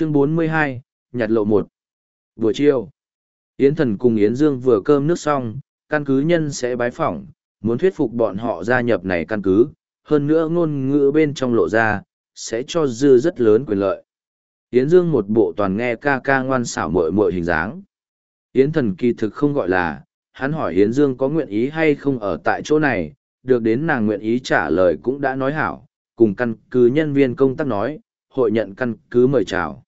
chương 42, nhặt lộ một. Buổi chiều yến thần cùng yến dương vừa cơm nước xong căn cứ nhân sẽ bái phỏng muốn thuyết phục bọn họ gia nhập này căn cứ hơn nữa ngôn ngữ bên trong lộ ra sẽ cho dư rất lớn quyền lợi. Yến dương một bộ toàn nghe ca ca ngoan xảo mội mội hình dáng. Yến thần kỳ thực không gọi là hắn hỏi yến dương có nguyện ý hay không ở tại chỗ này được đến nàng nguyện ý trả lời cũng đã nói hảo cùng căn cứ nhân viên công tác nói hội nhận căn cứ mời chào.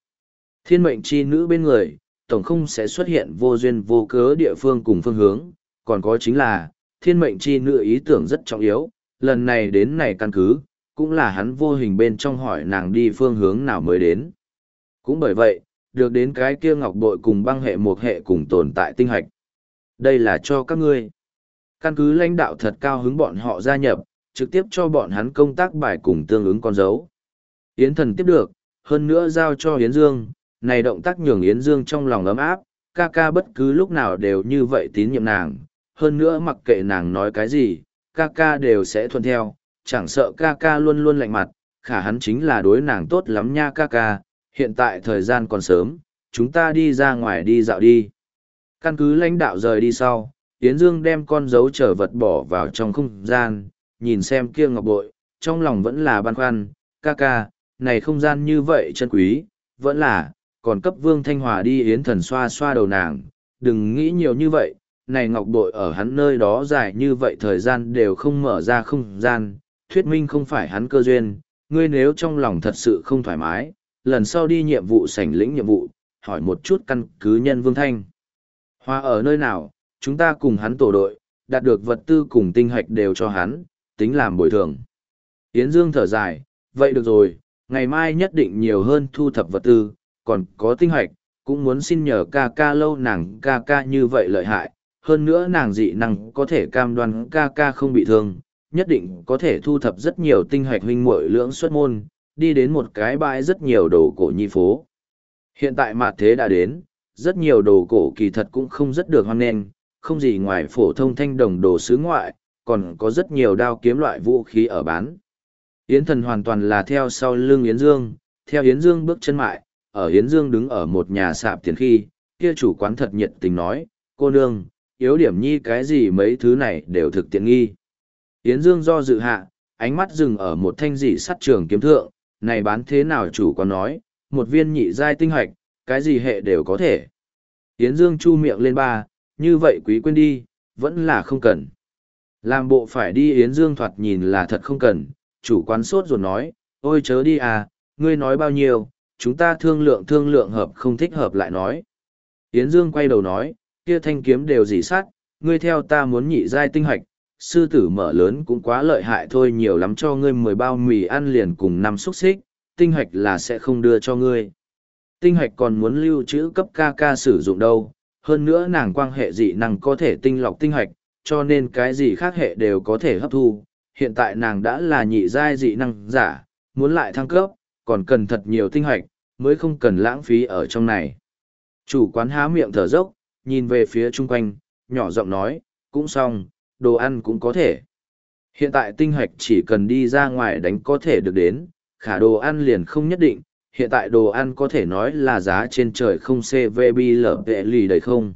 Thiên mệnh chi nữ bên người, tổng không sẽ xuất hiện vô duyên vô cớ địa phương cùng phương hướng, còn có chính là, thiên mệnh chi nữ ý tưởng rất trọng yếu, lần này đến này căn cứ, cũng là hắn vô hình bên trong hỏi nàng đi phương hướng nào mới đến. Cũng bởi vậy, được đến cái kia ngọc bội cùng băng hệ một hệ cùng tồn tại tinh hạch. Đây là cho các ngươi. Căn cứ lãnh đạo thật cao hứng bọn họ gia nhập, trực tiếp cho bọn hắn công tác bài cùng tương ứng con dấu. Yến thần tiếp được, hơn nữa giao cho Yến Dương, này động tác nhường Yến Dương trong lòng ấm áp, ca ca bất cứ lúc nào đều như vậy tín nhiệm nàng, hơn nữa mặc kệ nàng nói cái gì, ca ca đều sẽ thuận theo, chẳng sợ ca ca luôn luôn lạnh mặt, khả hắn chính là đối nàng tốt lắm nha ca ca, hiện tại thời gian còn sớm, chúng ta đi ra ngoài đi dạo đi. Căn cứ lãnh đạo rời đi sau, Yến Dương đem con dấu trở vật bỏ vào trong không gian, nhìn xem kia ngọc bội, trong lòng vẫn là băn khoăn, ca ca, này không gian như vậy chân quý, vẫn là, còn cấp Vương Thanh Hòa đi yến thần xoa xoa đầu nàng, đừng nghĩ nhiều như vậy, này ngọc bội ở hắn nơi đó dài như vậy thời gian đều không mở ra không gian, thuyết minh không phải hắn cơ duyên, ngươi nếu trong lòng thật sự không thoải mái, lần sau đi nhiệm vụ sảnh lĩnh nhiệm vụ, hỏi một chút căn cứ nhân Vương Thanh. Hòa ở nơi nào, chúng ta cùng hắn tổ đội, đạt được vật tư cùng tinh hạch đều cho hắn, tính làm bồi thường. Yến Dương thở dài, vậy được rồi, ngày mai nhất định nhiều hơn thu thập vật tư, còn có tinh hoạch, cũng muốn xin nhờ ca ca lâu nàng ca ca như vậy lợi hại, hơn nữa nàng dị năng có thể cam đoan ca ca không bị thương, nhất định có thể thu thập rất nhiều tinh hoạch huynh muội lưỡng xuất môn, đi đến một cái bãi rất nhiều đồ cổ nhi phố. Hiện tại mặt thế đã đến, rất nhiều đồ cổ kỳ thật cũng không rất được hoan nghênh, không gì ngoài phổ thông thanh đồng đồ sứ ngoại, còn có rất nhiều đao kiếm loại vũ khí ở bán. Yến thần hoàn toàn là theo sau lưng Yến Dương, theo Yến Dương bước chân mại, ở Hiến Dương đứng ở một nhà sạp tiền khi, kia chủ quán thật nhiệt tình nói, cô nương, yếu điểm nhi cái gì mấy thứ này đều thực tiện nghi. Hiến Dương do dự hạ, ánh mắt dừng ở một thanh dị sắt trường kiếm thượng, này bán thế nào chủ quán nói, một viên nhị giai tinh hoạch, cái gì hệ đều có thể. Hiến Dương chu miệng lên ba, như vậy quý quên đi, vẫn là không cần. Làm bộ phải đi Yến Dương thoạt nhìn là thật không cần, chủ quán sốt ruột nói, ôi chớ đi à, ngươi nói bao nhiêu, chúng ta thương lượng thương lượng hợp không thích hợp lại nói. Yến Dương quay đầu nói, kia thanh kiếm đều dì sát, ngươi theo ta muốn nhị giai tinh hoạch, sư tử mở lớn cũng quá lợi hại thôi nhiều lắm cho ngươi mười bao mì ăn liền cùng năm xúc xích, tinh hoạch là sẽ không đưa cho ngươi. Tinh hoạch còn muốn lưu trữ cấp ca ca sử dụng đâu, hơn nữa nàng quan hệ dị năng có thể tinh lọc tinh hoạch, cho nên cái gì khác hệ đều có thể hấp thu. Hiện tại nàng đã là nhị giai dị năng giả, muốn lại thăng cấp, còn cần thật nhiều tinh hoạch, mới không cần lãng phí ở trong này. Chủ quán há miệng thở dốc, nhìn về phía chung quanh, nhỏ giọng nói, cũng xong, đồ ăn cũng có thể. Hiện tại tinh hoạch chỉ cần đi ra ngoài đánh có thể được đến, khả đồ ăn liền không nhất định, hiện tại đồ ăn có thể nói là giá trên trời không CVB lở vệ lì đầy không.